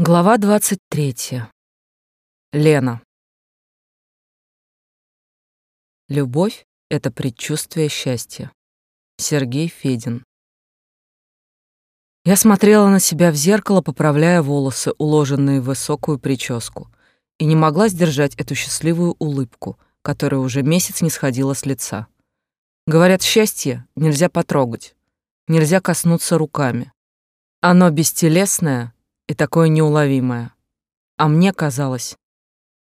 Глава двадцать третья. Лена. Любовь — это предчувствие счастья. Сергей Федин. Я смотрела на себя в зеркало, поправляя волосы, уложенные в высокую прическу, и не могла сдержать эту счастливую улыбку, которая уже месяц не сходила с лица. Говорят, счастье нельзя потрогать, нельзя коснуться руками. Оно бестелесное — и такое неуловимое. А мне казалось,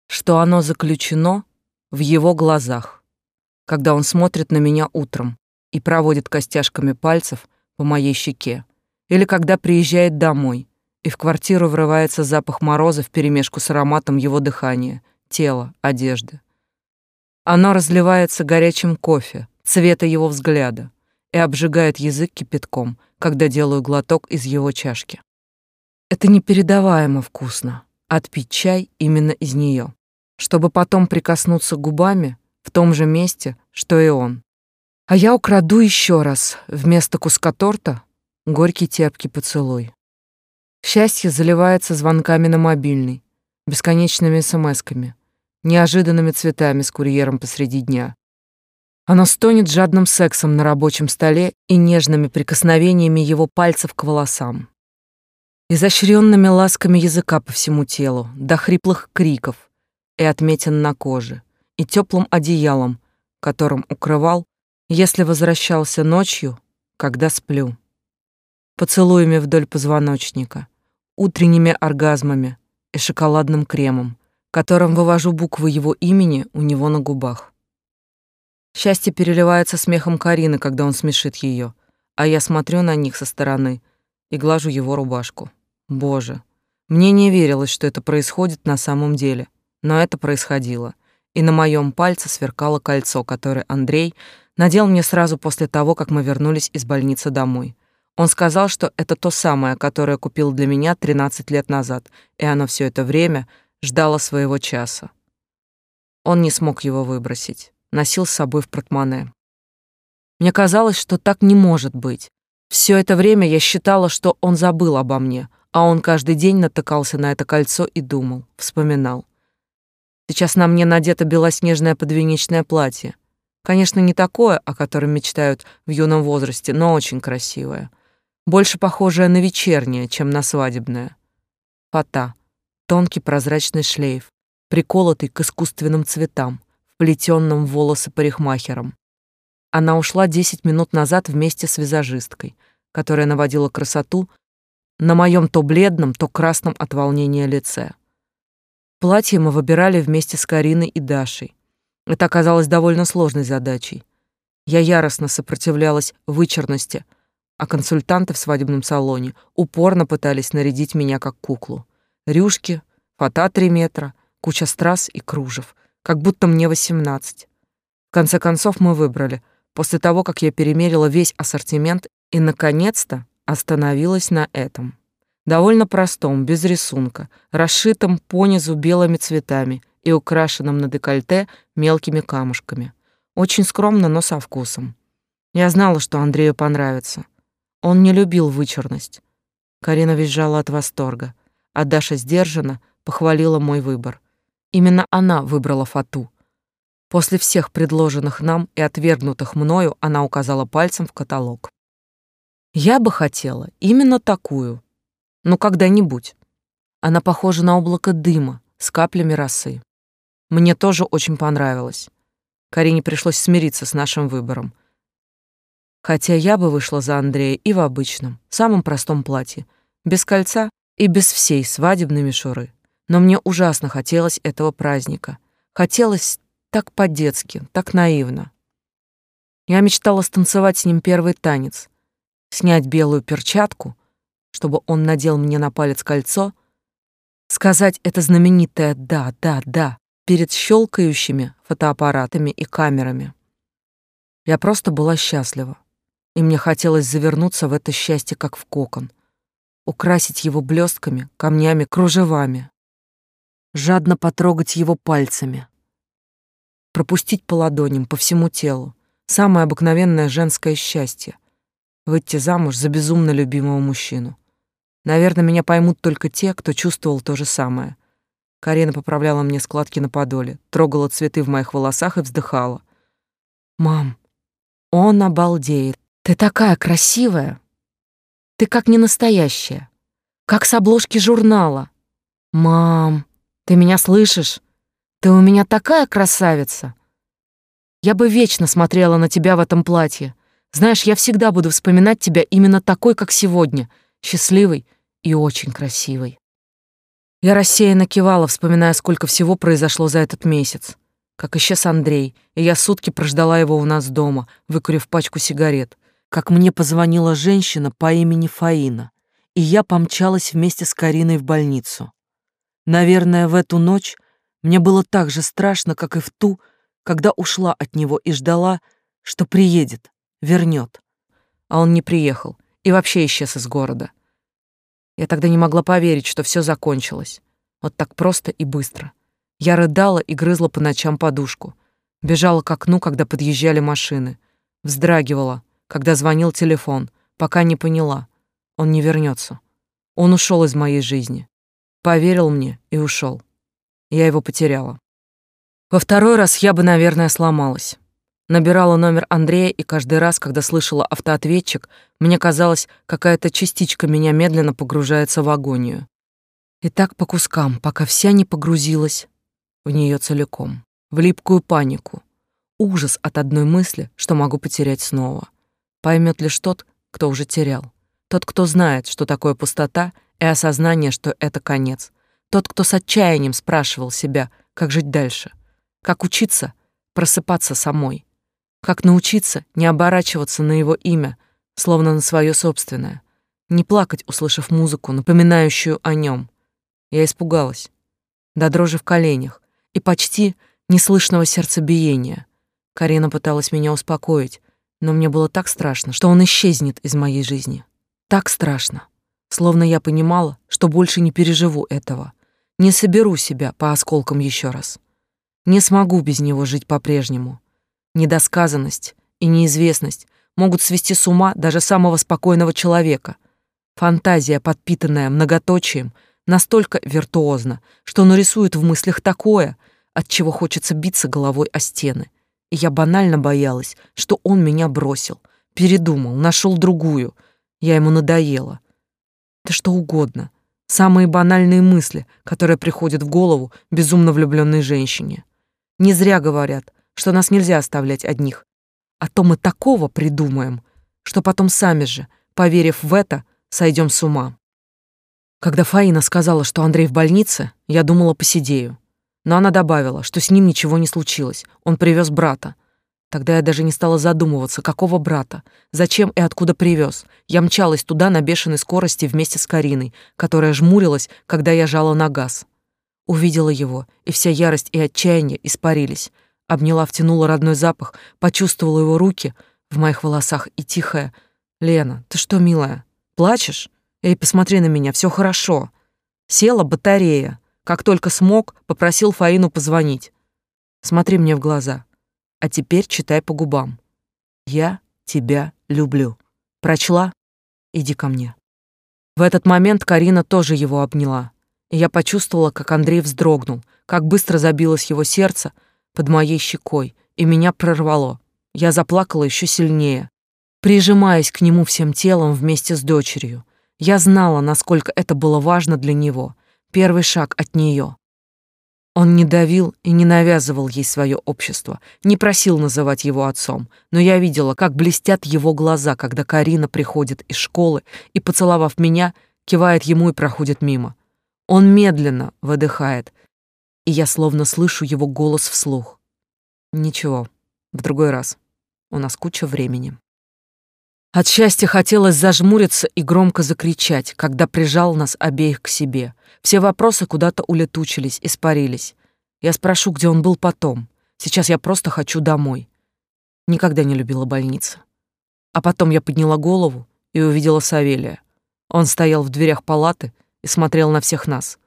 что оно заключено в его глазах, когда он смотрит на меня утром и проводит костяшками пальцев по моей щеке, или когда приезжает домой, и в квартиру врывается запах мороза вперемешку с ароматом его дыхания, тела, одежды. Оно разливается горячим кофе, цвета его взгляда, и обжигает язык кипятком, когда делаю глоток из его чашки. Это непередаваемо вкусно — отпить чай именно из нее, чтобы потом прикоснуться губами в том же месте, что и он. А я украду еще раз вместо куска торта горький терпкий поцелуй. Счастье заливается звонками на мобильный, бесконечными смсками, неожиданными цветами с курьером посреди дня. Оно стонет жадным сексом на рабочем столе и нежными прикосновениями его пальцев к волосам изощренными ласками языка по всему телу, до хриплых криков и отметин на коже, и теплым одеялом, которым укрывал, если возвращался ночью, когда сплю. Поцелуями вдоль позвоночника, утренними оргазмами и шоколадным кремом, которым вывожу буквы его имени у него на губах. Счастье переливается смехом Карины, когда он смешит ее, а я смотрю на них со стороны и глажу его рубашку. Боже, мне не верилось, что это происходит на самом деле, но это происходило. И на моем пальце сверкало кольцо, которое Андрей надел мне сразу после того, как мы вернулись из больницы домой. Он сказал, что это то самое, которое купил для меня 13 лет назад, и оно все это время ждало своего часа. Он не смог его выбросить, носил с собой в портмоне. Мне казалось, что так не может быть. Все это время я считала, что он забыл обо мне, а он каждый день натыкался на это кольцо и думал, вспоминал. Сейчас на мне надето белоснежное подвенечное платье. Конечно, не такое, о котором мечтают в юном возрасте, но очень красивое. Больше похожее на вечернее, чем на свадебное. Фата. Тонкий прозрачный шлейф, приколотый к искусственным цветам, вплетенным в волосы парикмахером. Она ушла 10 минут назад вместе с визажисткой, которая наводила красоту на моем то бледном, то красном от волнения лице. Платье мы выбирали вместе с Кариной и Дашей. Это оказалось довольно сложной задачей. Я яростно сопротивлялась вычурности, а консультанты в свадебном салоне упорно пытались нарядить меня как куклу. Рюшки, фата три метра, куча страз и кружев, как будто мне восемнадцать. В конце концов мы выбрали, после того, как я перемерила весь ассортимент и, наконец-то, остановилась на этом. Довольно простом, без рисунка, расшитом понизу белыми цветами и украшенном на декольте мелкими камушками. Очень скромно, но со вкусом. Я знала, что Андрею понравится. Он не любил вычурность. Карина визжала от восторга, а Даша сдержанно похвалила мой выбор. Именно она выбрала фату. После всех предложенных нам и отвергнутых мною она указала пальцем в каталог. Я бы хотела именно такую. Ну, когда-нибудь. Она похожа на облако дыма с каплями росы. Мне тоже очень понравилось. Карине пришлось смириться с нашим выбором. Хотя я бы вышла за Андрея и в обычном, самом простом платье, без кольца и без всей свадебной мишуры. Но мне ужасно хотелось этого праздника. Хотелось так по-детски, так наивно. Я мечтала станцевать с ним первый танец — снять белую перчатку, чтобы он надел мне на палец кольцо, сказать это знаменитое «да, да, да» перед щелкающими фотоаппаратами и камерами. Я просто была счастлива, и мне хотелось завернуться в это счастье, как в кокон, украсить его блестками, камнями, кружевами, жадно потрогать его пальцами, пропустить по ладоням, по всему телу, самое обыкновенное женское счастье — выйти замуж за безумно любимого мужчину. Наверное, меня поймут только те, кто чувствовал то же самое. Карина поправляла мне складки на подоле, трогала цветы в моих волосах и вздыхала. «Мам, он обалдеет. Ты такая красивая. Ты как не настоящая. Как с обложки журнала. Мам, ты меня слышишь? Ты у меня такая красавица. Я бы вечно смотрела на тебя в этом платье. Знаешь, я всегда буду вспоминать тебя именно такой, как сегодня, счастливой и очень красивой. Я рассеянно кивала, вспоминая, сколько всего произошло за этот месяц. Как исчез Андрей, и я сутки прождала его у нас дома, выкурив пачку сигарет. Как мне позвонила женщина по имени Фаина, и я помчалась вместе с Кариной в больницу. Наверное, в эту ночь мне было так же страшно, как и в ту, когда ушла от него и ждала, что приедет, вернет. А он не приехал и вообще исчез из города. Я тогда не могла поверить, что все закончилось. Вот так просто и быстро. Я рыдала и грызла по ночам подушку. Бежала к окну, когда подъезжали машины. Вздрагивала, когда звонил телефон, пока не поняла. Он не вернется. Он ушел из моей жизни. Поверил мне и ушел. Я его потеряла. Во второй раз я бы, наверное, сломалась. Набирала номер Андрея, и каждый раз, когда слышала автоответчик, мне казалось, какая-то частичка меня медленно погружается в агонию. И так по кускам, пока вся не погрузилась в нее целиком, в липкую панику, ужас от одной мысли, что могу потерять снова. Поймет лишь тот, кто уже терял. Тот, кто знает, что такое пустота, и осознание, что это конец. Тот, кто с отчаянием спрашивал себя, как жить дальше, как учиться просыпаться самой, как научиться не оборачиваться на его имя, словно на свое собственное, не плакать, услышав музыку, напоминающую о нем. Я испугалась, до дрожи в коленях и почти неслышного сердцебиения. Карина пыталась меня успокоить, но мне было так страшно, что он исчезнет из моей жизни. Так страшно, словно я понимала, что больше не переживу этого, не соберу себя по осколкам еще раз. Не смогу без него жить по-прежнему. Недосказанность и неизвестность могут свести с ума даже самого спокойного человека. Фантазия, подпитанная многоточием, настолько виртуозна, что нарисует в мыслях такое, от чего хочется биться головой о стены. И я банально боялась, что он меня бросил, передумал, нашел другую. Я ему надоела. Да что угодно. Самые банальные мысли, которые приходят в голову безумно влюбленной женщине. Не зря говорят, что нас нельзя оставлять одних. А то мы такого придумаем, что потом сами же, поверив в это, сойдем с ума. Когда Фаина сказала, что Андрей в больнице, я думала, посидею. Но она добавила, что с ним ничего не случилось, он привез брата. Тогда я даже не стала задумываться, какого брата, зачем и откуда привез. Я мчалась туда на бешеной скорости вместе с Кариной, которая жмурилась, когда я жала на газ. Увидела его, и вся ярость и отчаяние испарились — Обняла, втянула родной запах, почувствовала его руки в моих волосах и тихая. «Лена, ты что, милая, плачешь? Эй, посмотри на меня, все хорошо». Села батарея. Как только смог, попросил Фаину позвонить. Смотри мне в глаза. А теперь читай по губам. Я тебя люблю. Прочла? Иди ко мне. В этот момент Карина тоже его обняла. И я почувствовала, как Андрей вздрогнул, как быстро забилось его сердце, под моей щекой, и меня прорвало. Я заплакала еще сильнее, прижимаясь к нему всем телом вместе с дочерью. Я знала, насколько это было важно для него. Первый шаг от нее. Он не давил и не навязывал ей свое общество, не просил называть его отцом, но я видела, как блестят его глаза, когда Карина приходит из школы и, поцеловав меня, кивает ему и проходит мимо. Он медленно выдыхает, и я словно слышу его голос вслух. Ничего, в другой раз. У нас куча времени. От счастья хотелось зажмуриться и громко закричать, когда прижал нас обеих к себе. Все вопросы куда-то улетучились, испарились. Я спрошу, где он был потом. Сейчас я просто хочу домой. Никогда не любила больницы. А потом я подняла голову и увидела Савелия. Он стоял в дверях палаты и смотрел на всех нас.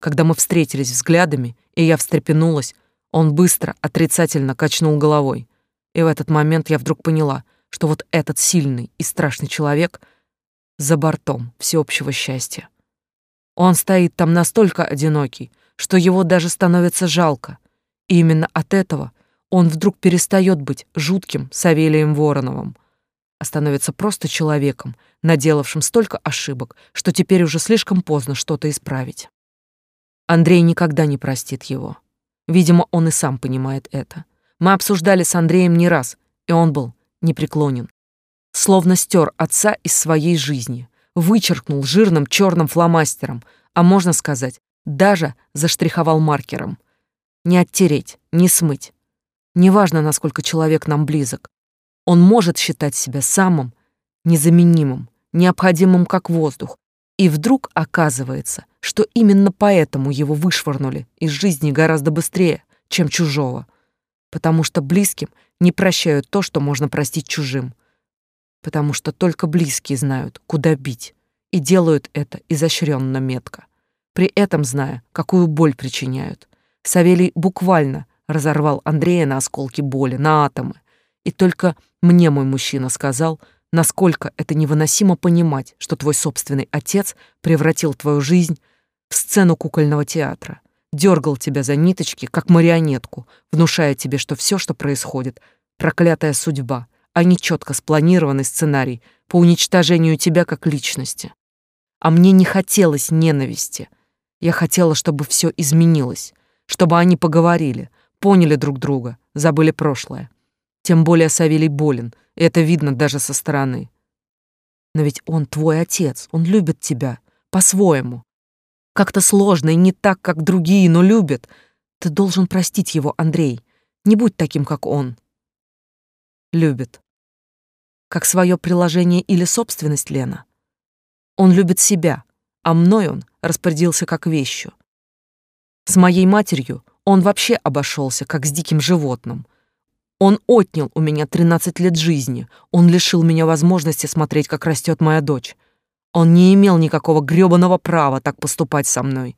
Когда мы встретились взглядами, и я встрепенулась, он быстро, отрицательно качнул головой. И в этот момент я вдруг поняла, что вот этот сильный и страшный человек за бортом всеобщего счастья. Он стоит там настолько одинокий, что его даже становится жалко. И именно от этого он вдруг перестает быть жутким Савелием Вороновым, а становится просто человеком, наделавшим столько ошибок, что теперь уже слишком поздно что-то исправить. Андрей никогда не простит его. Видимо, он и сам понимает это. Мы обсуждали с Андреем не раз, и он был непреклонен. Словно стер отца из своей жизни, вычеркнул жирным черным фломастером, а можно сказать, даже заштриховал маркером. Не оттереть, не смыть. Неважно, насколько человек нам близок. Он может считать себя самым незаменимым, необходимым как воздух, и вдруг оказывается, что именно поэтому его вышвырнули из жизни гораздо быстрее, чем чужого, потому что близким не прощают то, что можно простить чужим, потому что только близкие знают, куда бить, и делают это изощренно метко, при этом зная, какую боль причиняют. Савелий буквально разорвал Андрея на осколки боли, на атомы, и только мне мой мужчина сказал — насколько это невыносимо понимать, что твой собственный отец превратил твою жизнь в сцену кукольного театра, дергал тебя за ниточки, как марионетку, внушая тебе, что все, что происходит, проклятая судьба, а не четко спланированный сценарий по уничтожению тебя как личности. А мне не хотелось ненависти. Я хотела, чтобы все изменилось, чтобы они поговорили, поняли друг друга, забыли прошлое. Тем более Савелий болен, это видно даже со стороны. Но ведь он твой отец, он любит тебя, по-своему. Как-то сложно и не так, как другие, но любит. Ты должен простить его, Андрей. Не будь таким, как он. Любит. Как свое приложение или собственность, Лена. Он любит себя, а мной он распорядился как вещью. С моей матерью он вообще обошелся, как с диким животным — он отнял у меня 13 лет жизни. Он лишил меня возможности смотреть, как растет моя дочь. Он не имел никакого грёбаного права так поступать со мной.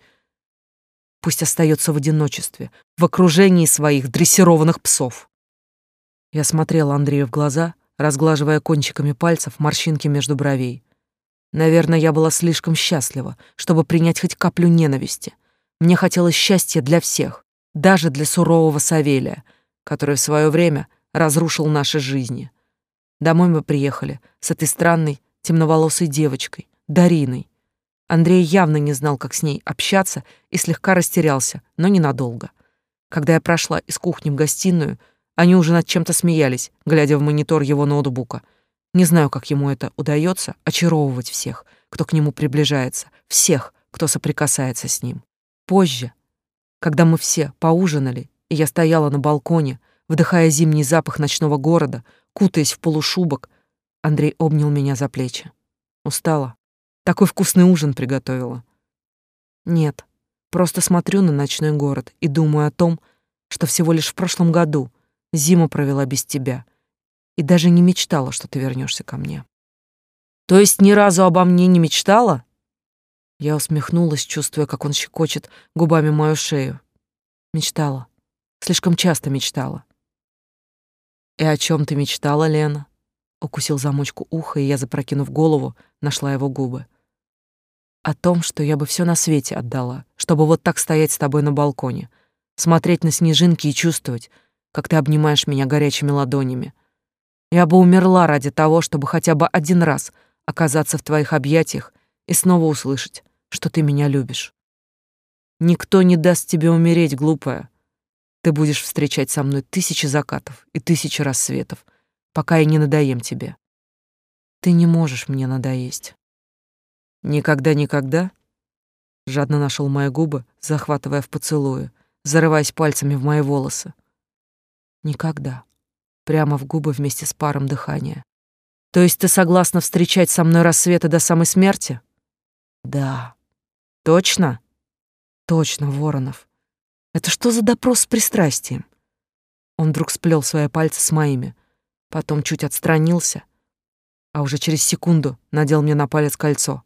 Пусть остается в одиночестве, в окружении своих дрессированных псов. Я смотрела Андрею в глаза, разглаживая кончиками пальцев морщинки между бровей. Наверное, я была слишком счастлива, чтобы принять хоть каплю ненависти. Мне хотелось счастья для всех, даже для сурового Савелия — который в свое время разрушил наши жизни. Домой мы приехали с этой странной темноволосой девочкой, Дариной. Андрей явно не знал, как с ней общаться, и слегка растерялся, но ненадолго. Когда я прошла из кухни в гостиную, они уже над чем-то смеялись, глядя в монитор его ноутбука. Не знаю, как ему это удается, очаровывать всех, кто к нему приближается, всех, кто соприкасается с ним. Позже, когда мы все поужинали и я стояла на балконе, вдыхая зимний запах ночного города, кутаясь в полушубок. Андрей обнял меня за плечи. Устала. Такой вкусный ужин приготовила. Нет, просто смотрю на ночной город и думаю о том, что всего лишь в прошлом году зиму провела без тебя и даже не мечтала, что ты вернешься ко мне. То есть ни разу обо мне не мечтала? Я усмехнулась, чувствуя, как он щекочет губами мою шею. Мечтала. Слишком часто мечтала. «И о чем ты мечтала, Лена?» Укусил замочку уха, и я, запрокинув голову, нашла его губы. «О том, что я бы все на свете отдала, чтобы вот так стоять с тобой на балконе, смотреть на снежинки и чувствовать, как ты обнимаешь меня горячими ладонями. Я бы умерла ради того, чтобы хотя бы один раз оказаться в твоих объятиях и снова услышать, что ты меня любишь. Никто не даст тебе умереть, глупая. Ты будешь встречать со мной тысячи закатов и тысячи рассветов, пока я не надоем тебе. Ты не можешь мне надоесть. Никогда-никогда? Жадно нашел мои губы, захватывая в поцелуе, зарываясь пальцами в мои волосы. Никогда. Прямо в губы вместе с паром дыхания. То есть ты согласна встречать со мной рассветы до самой смерти? Да. Точно? Точно, Воронов. Это что за допрос с пристрастием? Он вдруг сплел свои пальцы с моими, потом чуть отстранился, а уже через секунду надел мне на палец кольцо.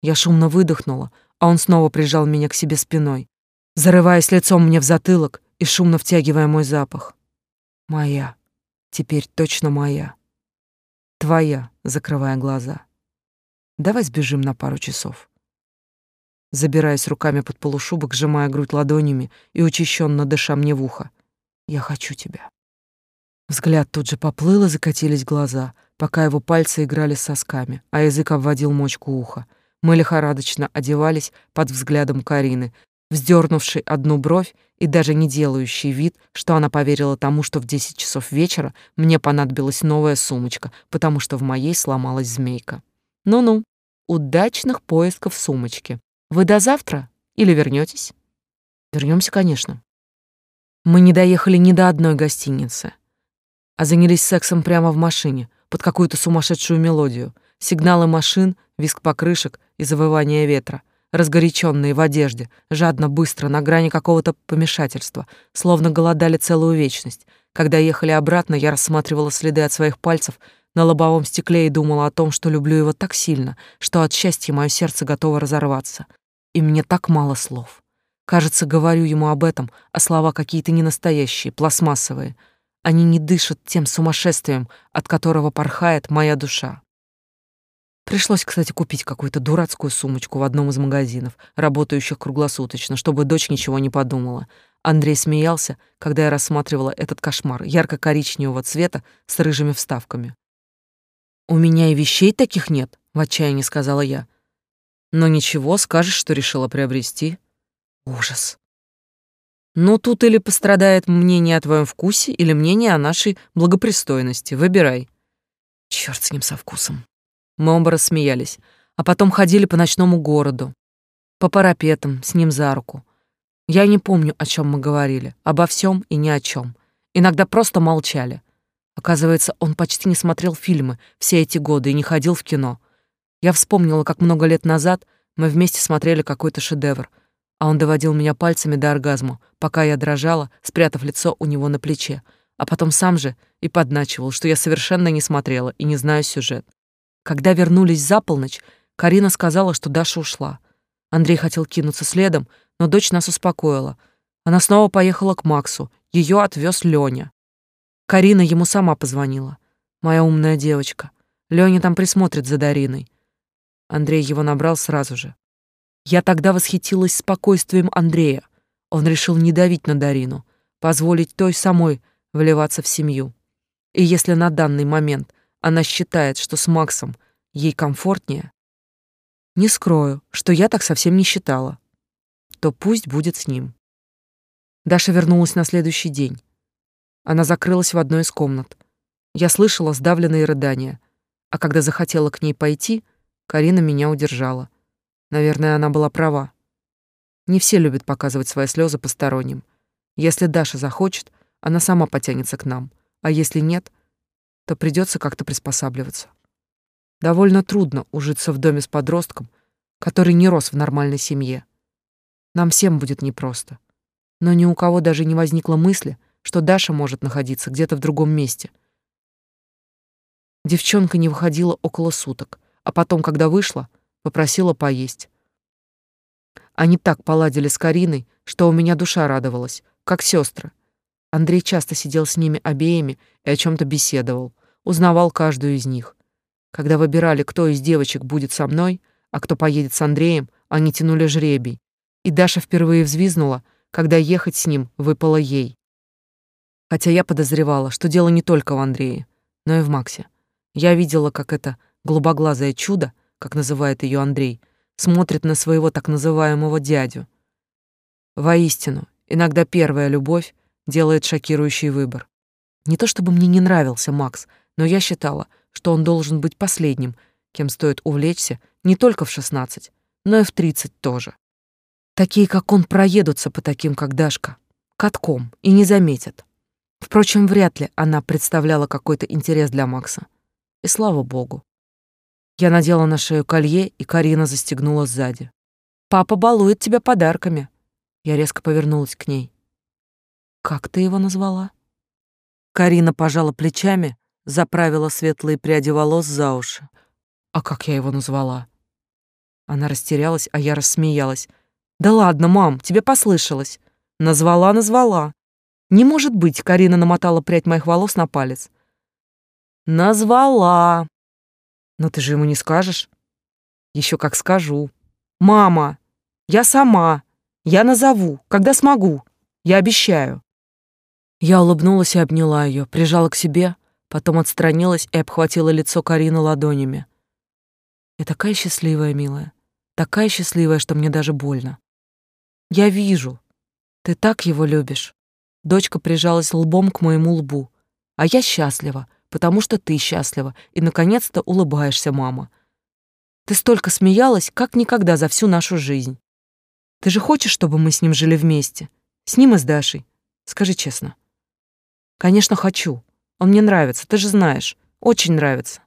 Я шумно выдохнула, а он снова прижал меня к себе спиной, зарываясь лицом мне в затылок и шумно втягивая мой запах. Моя. Теперь точно моя. Твоя, закрывая глаза. Давай сбежим на пару часов. Забираясь руками под полушубок, сжимая грудь ладонями и учащенно дыша мне в ухо. Я хочу тебя. Взгляд тут же поплыл и закатились глаза, пока его пальцы играли с сосками, а язык обводил мочку уха. Мы лихорадочно одевались под взглядом Карины, вздернувшей одну бровь и даже не делающей вид, что она поверила тому, что в десять часов вечера мне понадобилась новая сумочка, потому что в моей сломалась змейка. Ну-ну, удачных поисков сумочки. Вы до завтра или вернетесь? Вернемся, конечно. Мы не доехали ни до одной гостиницы, а занялись сексом прямо в машине, под какую-то сумасшедшую мелодию. Сигналы машин, визг покрышек и завывание ветра разгоряченные в одежде, жадно, быстро, на грани какого-то помешательства, словно голодали целую вечность. Когда ехали обратно, я рассматривала следы от своих пальцев на лобовом стекле и думала о том, что люблю его так сильно, что от счастья мое сердце готово разорваться. И мне так мало слов. Кажется, говорю ему об этом, а слова какие-то ненастоящие, пластмассовые. Они не дышат тем сумасшествием, от которого порхает моя душа. Пришлось, кстати, купить какую-то дурацкую сумочку в одном из магазинов, работающих круглосуточно, чтобы дочь ничего не подумала. Андрей смеялся, когда я рассматривала этот кошмар ярко-коричневого цвета с рыжими вставками. «У меня и вещей таких нет», — в отчаянии сказала я. «Но ничего, скажешь, что решила приобрести». Ужас. «Ну, тут или пострадает мнение о твоем вкусе, или мнение о нашей благопристойности. Выбирай». Черт с ним со вкусом. Мы оба рассмеялись, а потом ходили по ночному городу, по парапетам, с ним за руку. Я не помню, о чем мы говорили, обо всем и ни о чем. Иногда просто молчали. Оказывается, он почти не смотрел фильмы все эти годы и не ходил в кино. Я вспомнила, как много лет назад мы вместе смотрели какой-то шедевр, а он доводил меня пальцами до оргазма, пока я дрожала, спрятав лицо у него на плече, а потом сам же и подначивал, что я совершенно не смотрела и не знаю сюжет. Когда вернулись за полночь, Карина сказала, что Даша ушла. Андрей хотел кинуться следом, но дочь нас успокоила. Она снова поехала к Максу. Ее отвез Лёня. Карина ему сама позвонила. Моя умная девочка. Лёня там присмотрит за Дариной. Андрей его набрал сразу же. Я тогда восхитилась спокойствием Андрея. Он решил не давить на Дарину, позволить той самой вливаться в семью. И если на данный момент она считает, что с Максом ей комфортнее, не скрою, что я так совсем не считала, то пусть будет с ним. Даша вернулась на следующий день. Она закрылась в одной из комнат. Я слышала сдавленные рыдания, а когда захотела к ней пойти, Карина меня удержала. Наверное, она была права. Не все любят показывать свои слезы посторонним. Если Даша захочет, она сама потянется к нам, а если нет, то придется как-то приспосабливаться. Довольно трудно ужиться в доме с подростком, который не рос в нормальной семье. Нам всем будет непросто. Но ни у кого даже не возникло мысли, что Даша может находиться где-то в другом месте. Девчонка не выходила около суток, а потом, когда вышла, попросила поесть. Они так поладили с Кариной, что у меня душа радовалась, как сестры. Андрей часто сидел с ними обеими и о чем то беседовал узнавал каждую из них. Когда выбирали, кто из девочек будет со мной, а кто поедет с Андреем, они тянули жребий. И Даша впервые взвизнула, когда ехать с ним выпало ей. Хотя я подозревала, что дело не только в Андрее, но и в Максе. Я видела, как это голубоглазое чудо, как называет ее Андрей, смотрит на своего так называемого дядю. Воистину, иногда первая любовь делает шокирующий выбор. Не то чтобы мне не нравился Макс, но я считала, что он должен быть последним, кем стоит увлечься не только в 16, но и в 30 тоже. Такие, как он, проедутся по таким, как Дашка, катком, и не заметят. Впрочем, вряд ли она представляла какой-то интерес для Макса. И слава богу. Я надела на шею колье, и Карина застегнула сзади. «Папа балует тебя подарками». Я резко повернулась к ней. «Как ты его назвала?» Карина пожала плечами, заправила светлые пряди волос за уши. А как я его назвала? Она растерялась, а я рассмеялась. Да ладно, мам, тебе послышалось. Назвала, назвала. Не может быть, Карина намотала прядь моих волос на палец. Назвала. Но ты же ему не скажешь. Еще как скажу. Мама, я сама. Я назову, когда смогу. Я обещаю. Я улыбнулась и обняла ее, прижала к себе, потом отстранилась и обхватила лицо Карины ладонями. Я такая счастливая, милая. Такая счастливая, что мне даже больно. Я вижу. Ты так его любишь. Дочка прижалась лбом к моему лбу. А я счастлива, потому что ты счастлива и наконец-то улыбаешься, мама. Ты столько смеялась, как никогда за всю нашу жизнь. Ты же хочешь, чтобы мы с ним жили вместе? С ним и с Дашей. Скажи честно. Конечно, хочу. Он мне нравится, ты же знаешь. Очень нравится.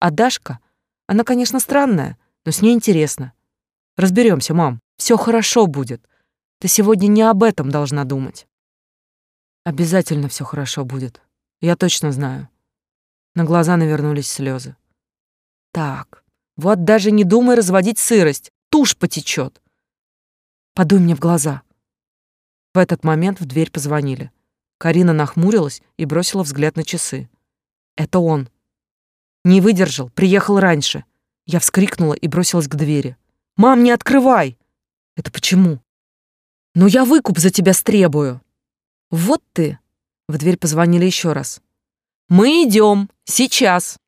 А Дашка, она, конечно, странная, но с ней интересно. Разберемся, мам. Все хорошо будет. Ты сегодня не об этом должна думать. Обязательно все хорошо будет. Я точно знаю. На глаза навернулись слезы. Так, вот даже не думай разводить сырость. Тушь потечет. Подуй мне в глаза. В этот момент в дверь позвонили. Карина нахмурилась и бросила взгляд на часы. Это он. Не выдержал, приехал раньше. Я вскрикнула и бросилась к двери. «Мам, не открывай!» «Это почему?» «Ну я выкуп за тебя стребую!» «Вот ты!» В дверь позвонили еще раз. «Мы идем! Сейчас!»